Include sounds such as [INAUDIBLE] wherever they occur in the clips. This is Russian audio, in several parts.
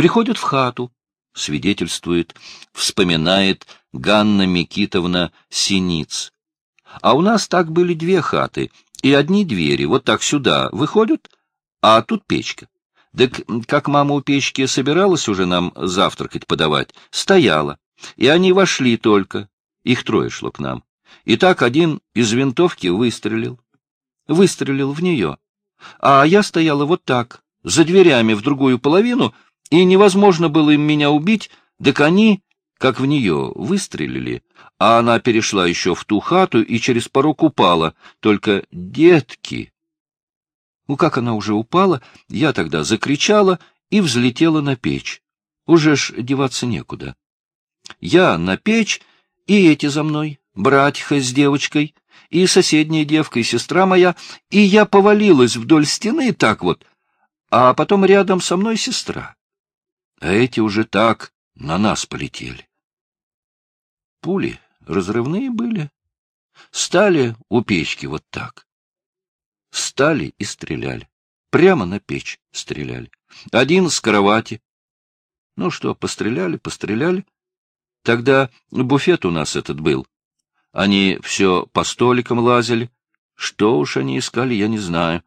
Приходят в хату, свидетельствует, вспоминает Ганна Микитовна Синиц. А у нас так были две хаты и одни двери, вот так сюда выходят, а тут печка. Так как мама у печки собиралась уже нам завтракать подавать, стояла, и они вошли только, их трое шло к нам. И так один из винтовки выстрелил. Выстрелил в нее. А я стояла вот так, за дверями в другую половину, и невозможно было им меня убить, так они, как в нее, выстрелили, а она перешла еще в ту хату и через порог упала. Только детки... Ну, как она уже упала, я тогда закричала и взлетела на печь. Уже ж деваться некуда. Я на печь, и эти за мной, братья с девочкой, и соседняя девка, и сестра моя, и я повалилась вдоль стены так вот, а потом рядом со мной сестра. А эти уже так на нас полетели. Пули разрывные были. Стали у печки вот так. Стали и стреляли. Прямо на печь стреляли. Один с кровати. Ну что, постреляли, постреляли. Тогда буфет у нас этот был. Они все по столикам лазили. Что уж они искали, я не знаю.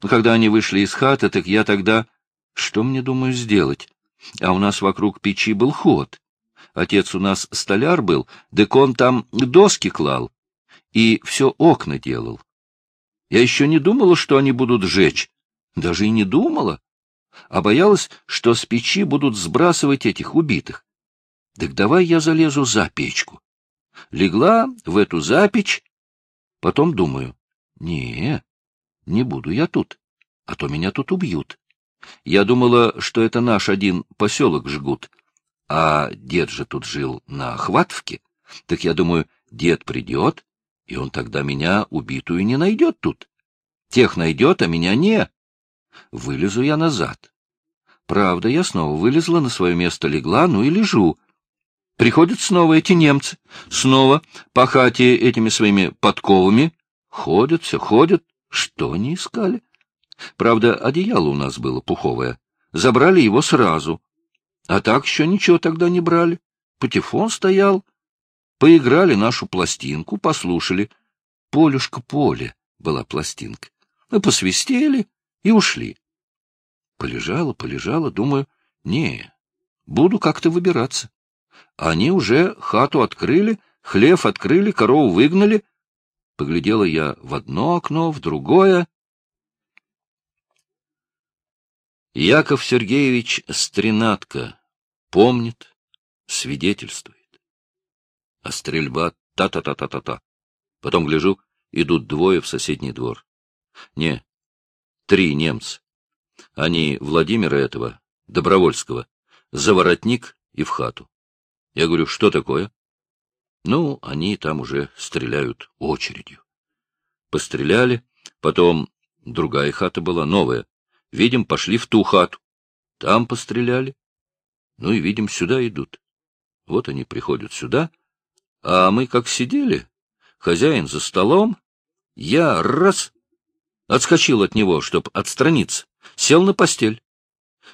Когда они вышли из хаты, так я тогда... Что мне, думаю, сделать? А у нас вокруг печи был ход. Отец у нас столяр был, так он там доски клал и все окна делал. Я еще не думала, что они будут жечь. Даже и не думала. А боялась, что с печи будут сбрасывать этих убитых. Так давай я залезу за печку. Легла в эту запечь, потом думаю, не, не буду я тут, а то меня тут убьют. Я думала, что это наш один поселок жгут, а дед же тут жил на Хватовке. Так я думаю, дед придет, и он тогда меня убитую не найдет тут. Тех найдет, а меня не. Вылезу я назад. Правда, я снова вылезла, на свое место легла, ну и лежу. Приходят снова эти немцы, снова по хате этими своими подковами. Ходят, все ходят. Что они искали? Правда, одеяло у нас было пуховое. Забрали его сразу. А так еще ничего тогда не брали. Патефон стоял, Поиграли нашу пластинку, послушали. Полюшка поле была пластинка. Мы посвистели и ушли. Полежала, полежала, думаю, не, буду как-то выбираться. Они уже хату открыли, хлев открыли, корову выгнали. Поглядела я в одно окно, в другое. Яков Сергеевич Стренатко помнит, свидетельствует а стрельба та-та-та-та-та-та. Потом гляжу, идут двое в соседний двор. Не, три немца. Они Владимира этого, Добровольского, за воротник и в хату. Я говорю, что такое? Ну, они там уже стреляют очередью. Постреляли, потом другая хата была, новая. Видим, пошли в ту хату. Там постреляли. Ну и видим, сюда идут. Вот они приходят сюда, а мы как сидели, хозяин за столом, я раз отскочил от него, чтоб отстраниться, сел на постель.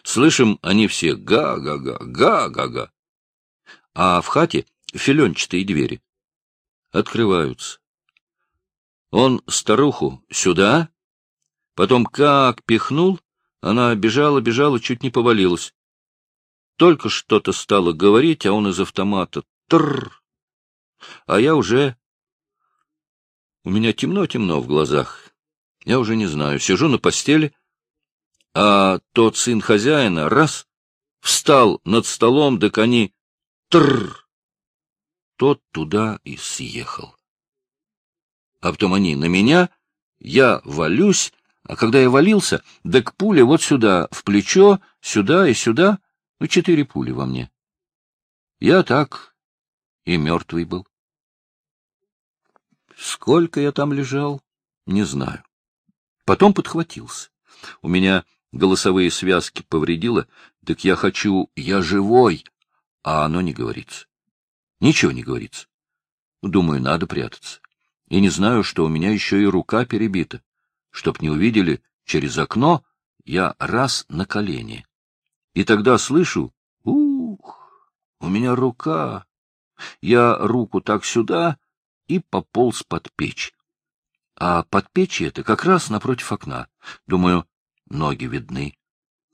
Слышим, они все га-га-га, га-га-га. А в хате филенчатые двери открываются. Он старуху сюда, потом как пихнул, она бежала, бежала, чуть не повалилась. Только что-то стало говорить, а он из автомата тр а я уже... У меня темно-темно в глазах. Я уже не знаю. Сижу на постели, а тот сын хозяина раз встал над столом, да они тр. Тот туда и съехал. А потом они на меня, я валюсь, а когда я валился, так пуля вот сюда, в плечо, сюда и сюда, ну, четыре пули во мне. Я так и мертвый был. Сколько я там лежал, не знаю. Потом подхватился. У меня голосовые связки повредило, так я хочу «я живой», а оно не говорится. Ничего не говорится. Думаю, надо прятаться. И не знаю, что у меня еще и рука перебита. Чтоб не увидели через окно, я раз на колени. И тогда слышу, ух, у меня рука. Я руку так сюда и пополз под печь. А под печью это как раз напротив окна. Думаю, ноги видны.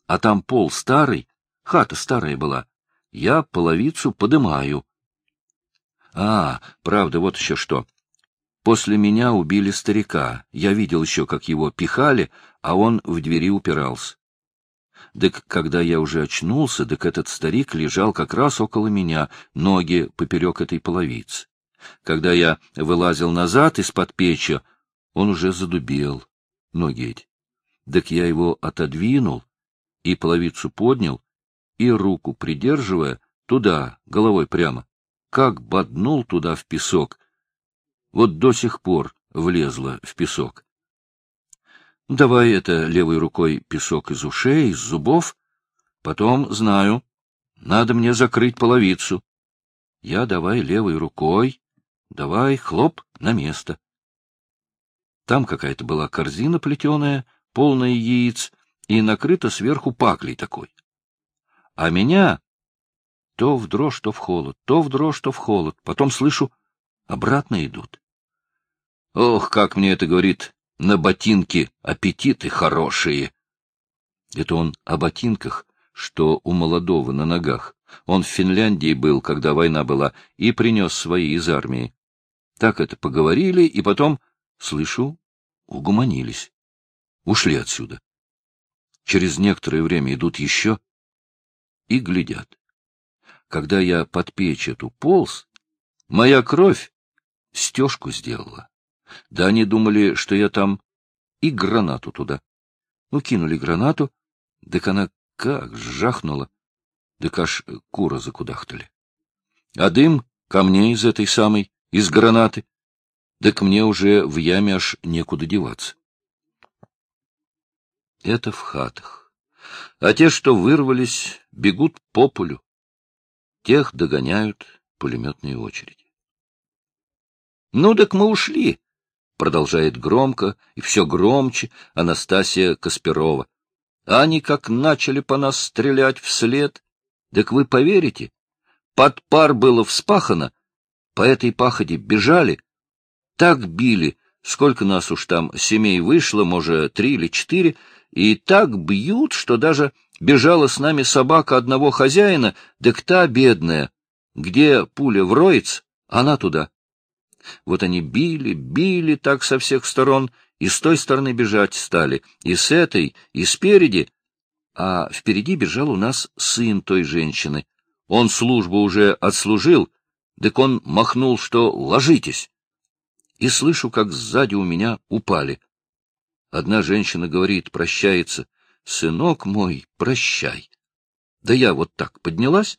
А там пол старый, хата старая была. Я половицу подымаю. А, правда, вот еще что. После меня убили старика. Я видел еще, как его пихали, а он в двери упирался. Так когда я уже очнулся, так этот старик лежал как раз около меня, ноги поперек этой половицы. Когда я вылазил назад из-под печи, он уже задубел, ноги эти. Так я его отодвинул и половицу поднял, и руку придерживая, туда, головой прямо, как боднул туда в песок. Вот до сих пор влезла в песок. Давай это левой рукой песок из ушей, из зубов. Потом, знаю, надо мне закрыть половицу. Я давай левой рукой, давай, хлоп, на место. Там какая-то была корзина плетеная, полная яиц, и накрыта сверху паклей такой. А меня то в дрожь, то в холод, то в дрожь, то в холод. Потом слышу, обратно идут. Ох, как мне это говорит, на ботинки аппетиты хорошие. Это он о ботинках, что у молодого на ногах. Он в Финляндии был, когда война была, и принес свои из армии. Так это поговорили, и потом, слышу, угуманились. Ушли отсюда. Через некоторое время идут еще и глядят. Когда я под печь эту полз, моя кровь стежку сделала. Да они думали, что я там и гранату туда. Ну, кинули гранату, так она как жахнула, так аж кура закудахтали. А дым ко мне из этой самой, из гранаты, так мне уже в яме аж некуда деваться. Это в хатах. А те, что вырвались, бегут по полю. Тех догоняют пулеметные очереди. — Ну, так мы ушли, — продолжает громко и все громче Анастасия Касперова. Они как начали по нас стрелять вслед. Так вы поверите? Под пар было вспахано, по этой пахоте бежали, так били, сколько нас уж там семей вышло, может, три или четыре, и так бьют, что даже бежала с нами собака одного хозяина, да та бедная, где пуля вроется, она туда. Вот они били, били так со всех сторон, и с той стороны бежать стали, и с этой, и спереди. А впереди бежал у нас сын той женщины. Он службу уже отслужил, так он махнул, что ложитесь и слышу, как сзади у меня упали. Одна женщина говорит, прощается, «Сынок мой, прощай». Да я вот так поднялась,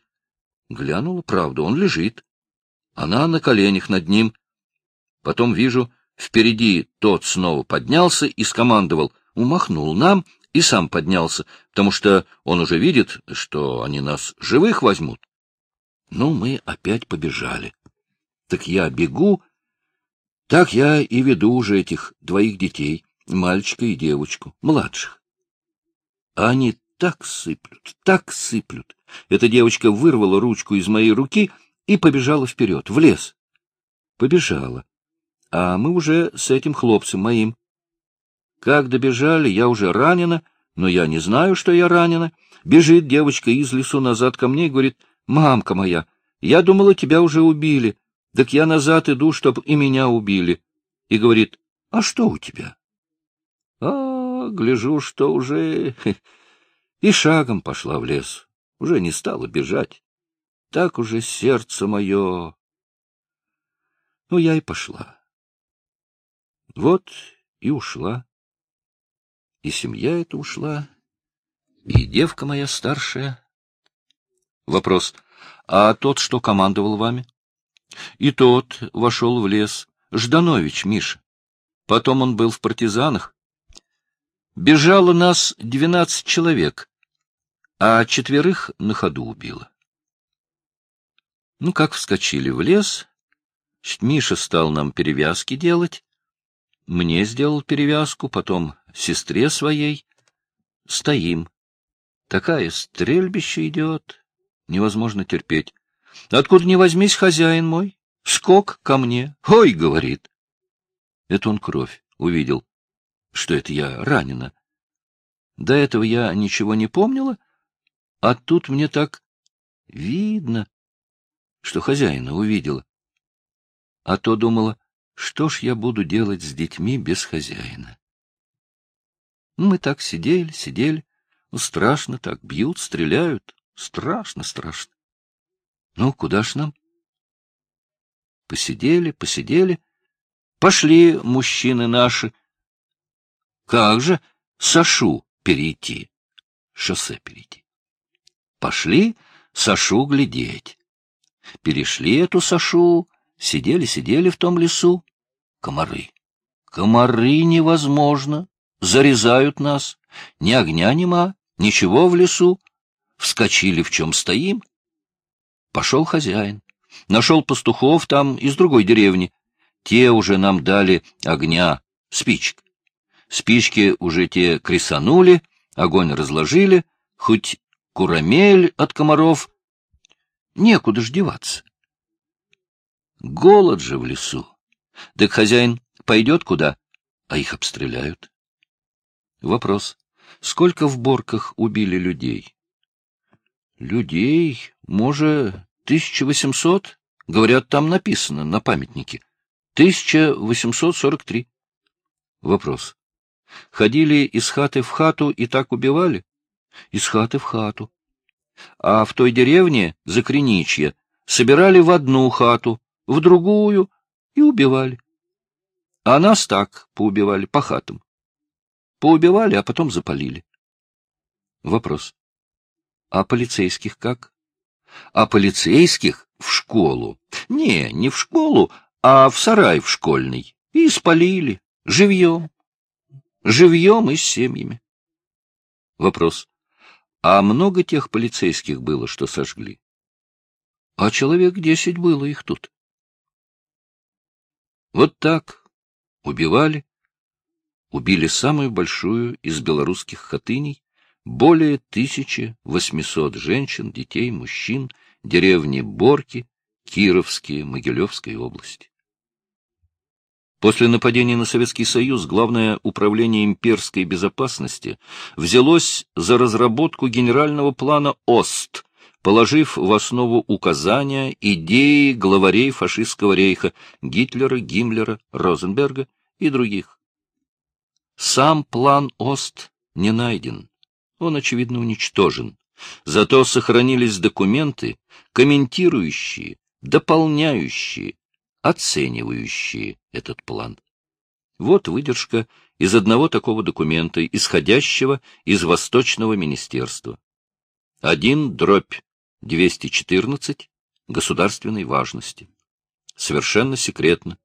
глянула, правда, он лежит. Она на коленях над ним. Потом вижу, впереди тот снова поднялся и скомандовал, умахнул нам и сам поднялся, потому что он уже видит, что они нас живых возьмут. Ну, мы опять побежали. Так я бегу, так я и веду уже этих двоих детей, мальчика и девочку, младших. А они так сыплют, так сыплют. Эта девочка вырвала ручку из моей руки и побежала вперед, в лес. Побежала. А мы уже с этим хлопцем моим. Как добежали, я уже ранена, но я не знаю, что я ранена. Бежит девочка из лесу назад ко мне и говорит, «Мамка моя, я думала, тебя уже убили. Так я назад иду, чтоб и меня убили. И говорит, а что у тебя? А, гляжу, что уже... [LAUGHS] И шагом пошла в лес. Уже не стала бежать. Так уже сердце мое... Ну, я и пошла. Вот и ушла. И семья эта ушла, и девка моя старшая. Вопрос. А тот, что командовал вами? И тот вошел в лес. Жданович, Миша. Потом он был в партизанах. Бежало нас двенадцать человек, а четверых на ходу убило. Ну, как вскочили в лес, Миша стал нам перевязки делать. Мне сделал перевязку, потом сестре своей. Стоим. Такая стрельбище идет, невозможно терпеть. Откуда ни возьмись, хозяин мой, скок ко мне. Ой, говорит. Это он кровь увидел, что это я ранена. До этого я ничего не помнила, а тут мне так видно, что хозяина увидела. А то думала, что ж я буду делать с детьми без хозяина. Мы так сидели, сидели. Ну, страшно так, бьют, стреляют. Страшно, страшно. Ну, куда ж нам? Посидели, посидели. Пошли мужчины наши. Как же Сашу перейти? Шоссе перейти. Пошли Сашу глядеть. Перешли эту Сашу, сидели-сидели в том лесу. Комары. Комары невозможно зарезают нас. Ни огня нема, ничего в лесу. Вскочили, в чем стоим. Пошел хозяин. Нашел пастухов там из другой деревни. Те уже нам дали огня, спичек. Спички уже те кресанули, огонь разложили, хоть курамель от комаров. Некуда ж деваться. Голод же в лесу. Так хозяин пойдет куда, а их обстреляют. Вопрос. Сколько в Борках убили людей? Людей, может, 1800? Говорят, там написано на памятнике. 1843. Вопрос. Ходили из хаты в хату и так убивали? Из хаты в хату. А в той деревне, за Криничье, собирали в одну хату, в другую и убивали. А нас так поубивали, по хатам. Поубивали, а потом запалили. Вопрос. А полицейских как? А полицейских в школу. Не, не в школу, а в сарай в школьный. И спалили. Живьем. Живьем и с семьями. Вопрос. А много тех полицейских было, что сожгли? А человек десять было их тут. Вот так убивали, убили самую большую из белорусских хатыней, более 1800 женщин, детей, мужчин, деревни Борки, Кировские, Могилевской области. После нападения на Советский Союз Главное управление имперской безопасности взялось за разработку генерального плана ОСТ, положив в основу указания идеи главарей фашистского рейха Гитлера, Гиммлера, Розенберга и других. Сам план ОСТ не найден. Он, очевидно, уничтожен. Зато сохранились документы, комментирующие, дополняющие, оценивающие этот план. Вот выдержка из одного такого документа, исходящего из Восточного министерства. Один дробь 214 государственной важности. Совершенно секретно.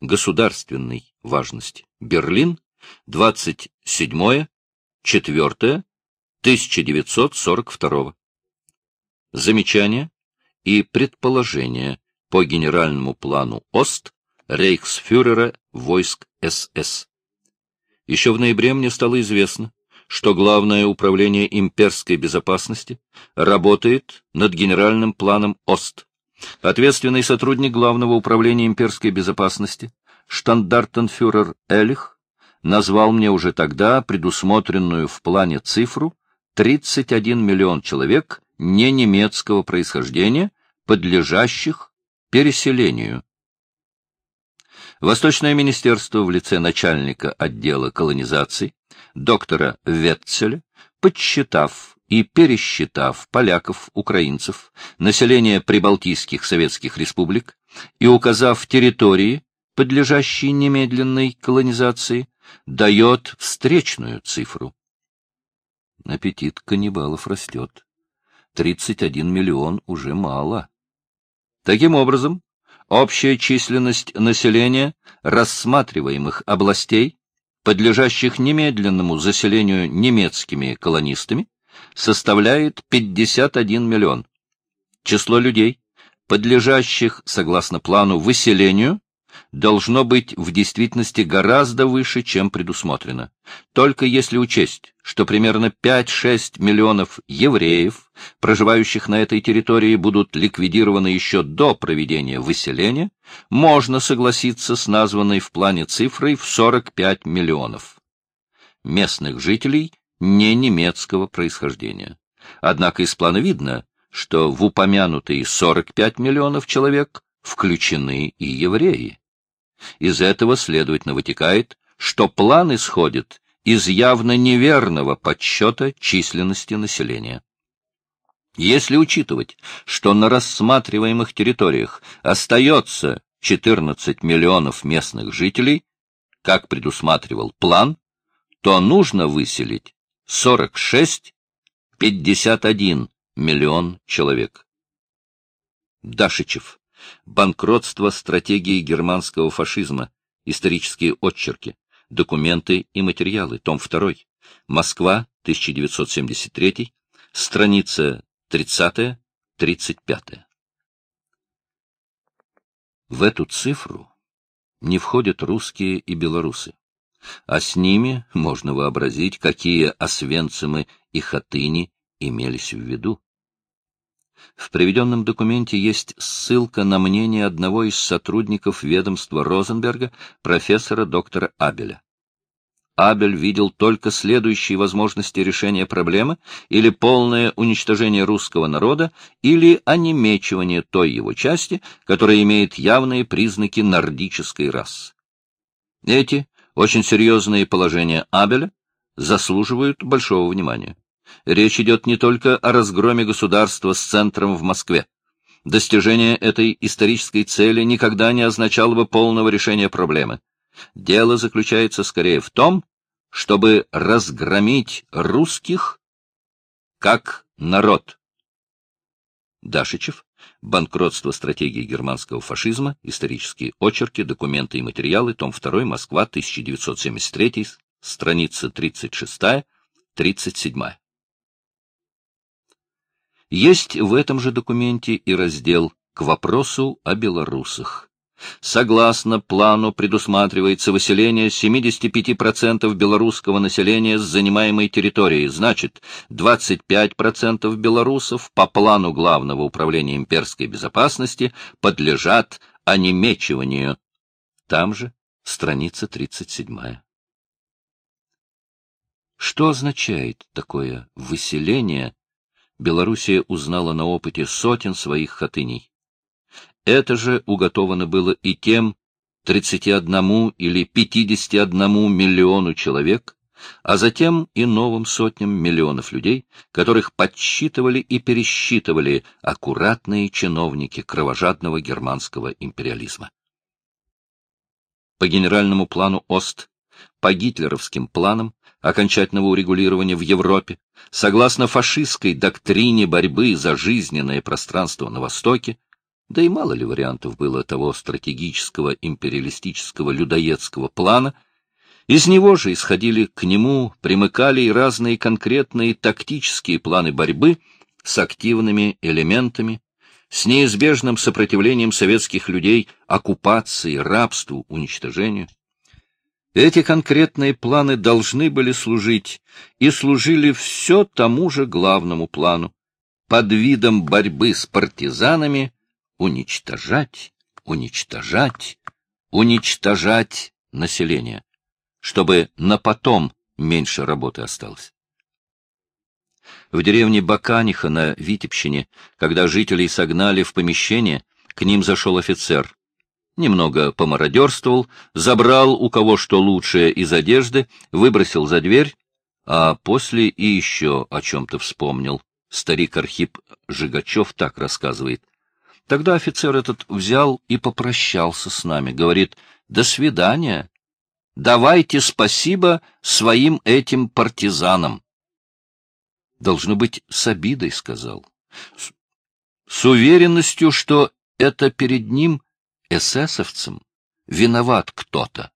Государственной важности. Берлин, 27 4 1942 Замечания и предположения по генеральному плану ОСТ рейхсфюрера войск СС. Еще в ноябре мне стало известно, что Главное управление имперской безопасности работает над генеральным планом ОСТ. Ответственный сотрудник Главного управления имперской безопасности, штандартенфюрер Элих, назвал мне уже тогда предусмотренную в плане цифру 31 миллион человек не немецкого происхождения, подлежащих переселению. Восточное министерство в лице начальника отдела колонизации, доктора Ветцеля, подсчитав и пересчитав поляков, украинцев, население прибалтийских советских республик и указав территории, подлежащие немедленной колонизации, дает встречную цифру. Аппетит каннибалов растет. 31 миллион уже мало. Таким образом, общая численность населения рассматриваемых областей, подлежащих немедленному заселению немецкими колонистами, составляет 51 миллион. Число людей, подлежащих, согласно плану, выселению, должно быть в действительности гораздо выше, чем предусмотрено. Только если учесть, что примерно 5-6 миллионов евреев, проживающих на этой территории, будут ликвидированы еще до проведения выселения, можно согласиться с названной в плане цифрой в 45 миллионов. Местных жителей не немецкого происхождения. Однако из плана видно, что в упомянутые 45 миллионов человек включены и евреи. Из этого, следовательно, вытекает, что план исходит из явно неверного подсчета численности населения. Если учитывать, что на рассматриваемых территориях остается 14 миллионов местных жителей, как предусматривал план, то нужно выселить 46-51 миллион человек. Дашичев. Банкротство стратегии германского фашизма. Исторические отчерки. Документы и материалы. Том 2. Москва, 1973. Страница 30-35. В эту цифру не входят русские и белорусы, а с ними можно вообразить, какие освенцимы и хатыни имелись в виду. В приведенном документе есть ссылка на мнение одного из сотрудников ведомства Розенберга, профессора доктора Абеля. Абель видел только следующие возможности решения проблемы или полное уничтожение русского народа, или онемечивание той его части, которая имеет явные признаки нордической расы. Эти очень серьезные положения Абеля заслуживают большого внимания. Речь идет не только о разгроме государства с центром в Москве. Достижение этой исторической цели никогда не означало бы полного решения проблемы. Дело заключается скорее в том, чтобы разгромить русских как народ. Дашичев. Банкротство стратегии германского фашизма. Исторические очерки, документы и материалы. Том 2. Москва. 1973. Страница 36-37. Есть в этом же документе и раздел к вопросу о белорусах. Согласно плану предусматривается выселение 75% белорусского населения с занимаемой территории, значит, 25% белорусов по плану Главного управления имперской безопасности подлежат онемечиванию. Там же страница 37. Что означает такое выселение Белоруссия узнала на опыте сотен своих хатыней. Это же уготовано было и тем 31 или 51 миллиону человек, а затем и новым сотням миллионов людей, которых подсчитывали и пересчитывали аккуратные чиновники кровожадного германского империализма. По генеральному плану ОСТ, по гитлеровским планам, окончательного урегулирования в Европе, согласно фашистской доктрине борьбы за жизненное пространство на Востоке, да и мало ли вариантов было того стратегического империалистического людоедского плана, из него же исходили к нему, примыкали и разные конкретные тактические планы борьбы с активными элементами, с неизбежным сопротивлением советских людей оккупации, рабству, уничтожению. Эти конкретные планы должны были служить и служили все тому же главному плану под видом борьбы с партизанами уничтожать, уничтожать, уничтожать население, чтобы на потом меньше работы осталось. В деревне Баканиха на Витебщине, когда жителей согнали в помещение, к ним зашел офицер немного помародерствовал, забрал у кого что лучшее из одежды, выбросил за дверь, а после и еще о чем-то вспомнил. Старик Архип Жигачев так рассказывает. Тогда офицер этот взял и попрощался с нами, говорит, «До свидания. Давайте спасибо своим этим партизанам». Должно быть, с обидой сказал. С, с уверенностью, что это перед ним эсэсовцам виноват кто-то.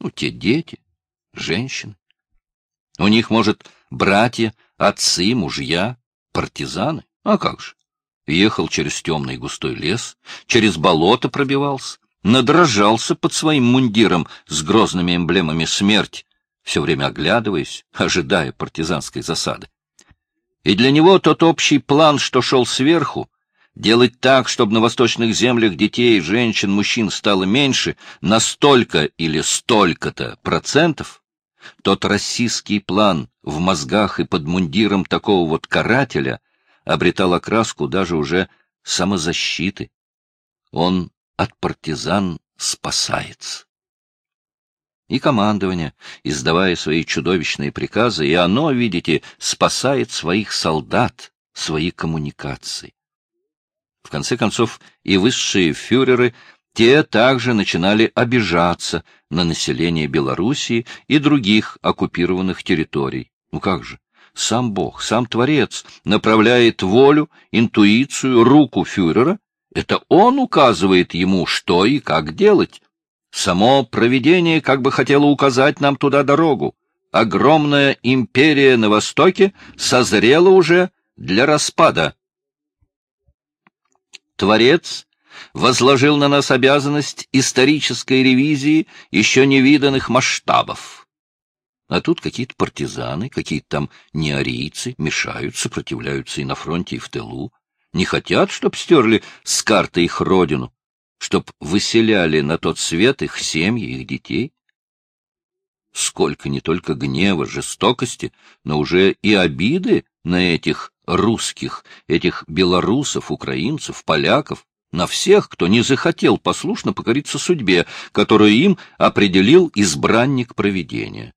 Ну, те дети, женщины. У них, может, братья, отцы, мужья, партизаны. А как же? Ехал через темный густой лес, через болото пробивался, надрожался под своим мундиром с грозными эмблемами смерти, все время оглядываясь, ожидая партизанской засады. И для него тот общий план, что шел сверху, делать так, чтобы на восточных землях детей, женщин, мужчин стало меньше, на столько или столько-то процентов, тот российский план в мозгах и под мундиром такого вот карателя обретал окраску даже уже самозащиты. Он от партизан спасается. И командование, издавая свои чудовищные приказы, и оно, видите, спасает своих солдат, свои коммуникации. В конце концов, и высшие фюреры, те также начинали обижаться на население Белоруссии и других оккупированных территорий. Ну как же? Сам Бог, сам Творец направляет волю, интуицию, руку фюрера. Это он указывает ему, что и как делать. Само провидение как бы хотело указать нам туда дорогу. Огромная империя на Востоке созрела уже для распада. Творец возложил на нас обязанность исторической ревизии еще невиданных масштабов. А тут какие-то партизаны, какие-то там неарийцы мешают, сопротивляются и на фронте, и в тылу. Не хотят, чтоб стерли с карты их родину, чтоб выселяли на тот свет их семьи, их детей. Сколько не только гнева, жестокости, но уже и обиды на этих русских, этих белорусов, украинцев, поляков, на всех, кто не захотел послушно покориться судьбе, которую им определил избранник провидения.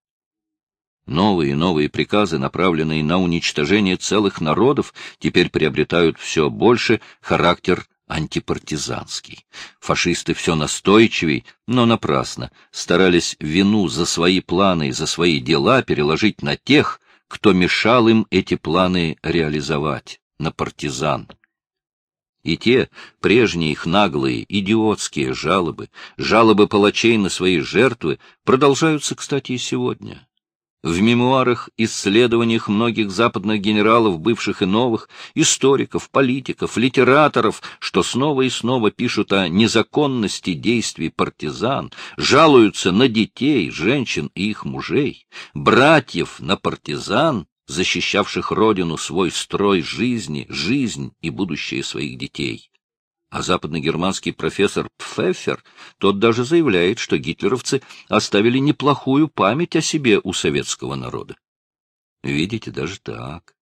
Новые и новые приказы, направленные на уничтожение целых народов, теперь приобретают все больше характер антипартизанский. Фашисты все настойчивей, но напрасно, старались вину за свои планы и за свои дела переложить на тех, кто мешал им эти планы реализовать, на партизан. И те, прежние их наглые, идиотские жалобы, жалобы палачей на свои жертвы, продолжаются, кстати, и сегодня. В мемуарах, исследованиях многих западных генералов, бывших и новых, историков, политиков, литераторов, что снова и снова пишут о незаконности действий партизан, жалуются на детей, женщин и их мужей, братьев на партизан, защищавших родину, свой строй жизни, жизнь и будущее своих детей. А западногерманский профессор Пфеффер, тот даже заявляет, что гитлеровцы оставили неплохую память о себе у советского народа. Видите, даже так.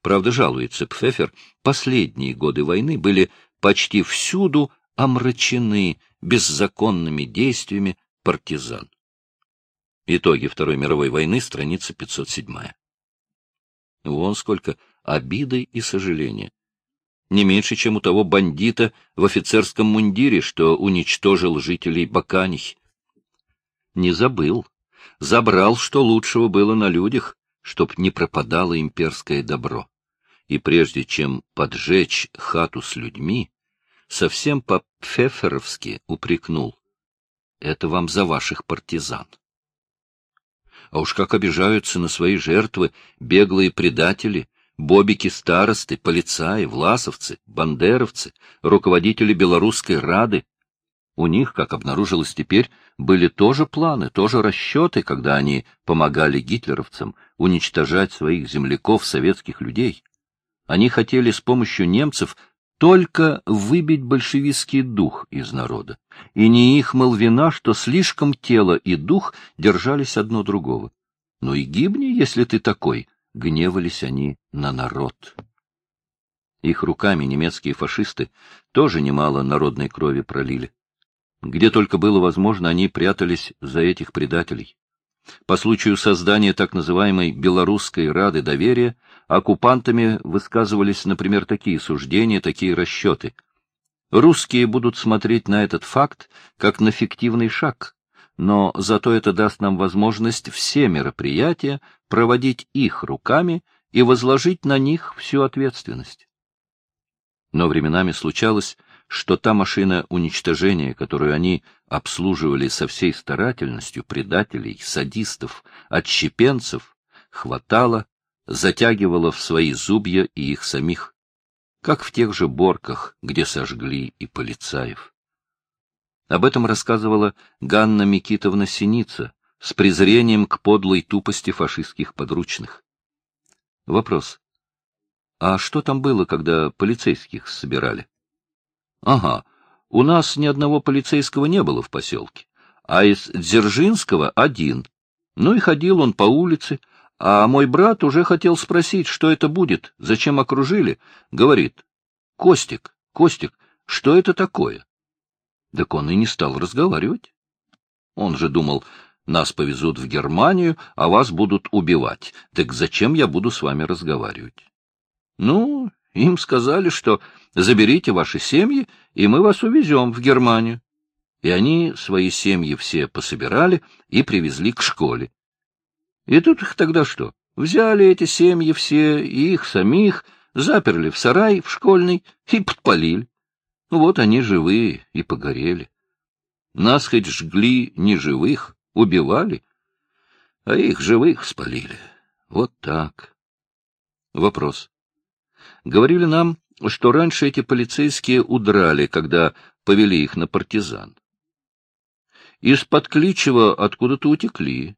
Правда, жалуется Пфеффер, последние годы войны были почти всюду омрачены беззаконными действиями партизан. Итоги Второй мировой войны, страница 507. Вон сколько обиды и сожаления не меньше, чем у того бандита в офицерском мундире, что уничтожил жителей Баканихи. Не забыл. Забрал, что лучшего было на людях, чтоб не пропадало имперское добро. И прежде чем поджечь хату с людьми, совсем по-пфеферовски упрекнул. Это вам за ваших партизан. А уж как обижаются на свои жертвы беглые предатели, бобики-старосты, полицаи, власовцы, бандеровцы, руководители Белорусской Рады. У них, как обнаружилось теперь, были тоже планы, тоже расчеты, когда они помогали гитлеровцам уничтожать своих земляков, советских людей. Они хотели с помощью немцев только выбить большевистский дух из народа. И не их, мол, вина, что слишком тело и дух держались одно другого. Ну и гибни, если ты такой, гневались они на народ. Их руками немецкие фашисты тоже немало народной крови пролили. Где только было возможно, они прятались за этих предателей. По случаю создания так называемой Белорусской Рады доверия оккупантами высказывались, например, такие суждения, такие расчеты. Русские будут смотреть на этот факт как на фиктивный шаг, но зато это даст нам возможность все мероприятия проводить их руками и возложить на них всю ответственность. Но временами случалось, что та машина уничтожения, которую они обслуживали со всей старательностью предателей, садистов, отщепенцев, хватала, затягивала в свои зубья и их самих, как в тех же борках, где сожгли и полицаев. Об этом рассказывала Ганна Микитовна Синица с презрением к подлой тупости фашистских подручных. Вопрос. А что там было, когда полицейских собирали? Ага, у нас ни одного полицейского не было в поселке, а из Дзержинского один. Ну и ходил он по улице, а мой брат уже хотел спросить, что это будет, зачем окружили. Говорит, Костик, Костик, что это такое? Так он и не стал разговаривать. Он же думал, нас повезут в Германию, а вас будут убивать. Так зачем я буду с вами разговаривать? Ну, им сказали, что заберите ваши семьи, и мы вас увезем в Германию. И они свои семьи все пособирали и привезли к школе. И тут их тогда что? Взяли эти семьи все, и их самих, заперли в сарай в школьный и подпалили. Вот они живые и погорели. Нас хоть жгли не живых, убивали, а их живых спалили. Вот так. Вопрос. Говорили нам, что раньше эти полицейские удрали, когда повели их на партизан. Из-под Кличева откуда-то утекли.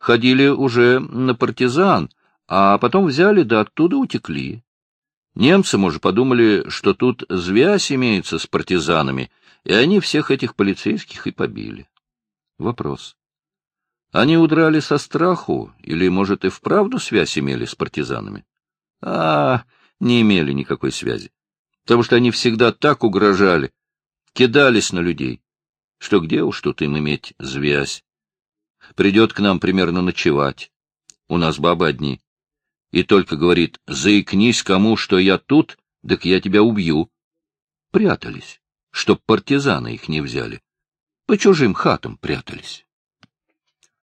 Ходили уже на партизан, а потом взяли да оттуда утекли. Немцы, может, подумали, что тут связь имеется с партизанами, и они всех этих полицейских и побили. Вопрос. Они удрали со страху или, может, и вправду связь имели с партизанами? А, не имели никакой связи, потому что они всегда так угрожали, кидались на людей, что где уж тут им иметь связь. Придет к нам примерно ночевать. У нас бабы одни и только говорит, заикнись кому, что я тут, так я тебя убью. Прятались, чтоб партизаны их не взяли. По чужим хатам прятались.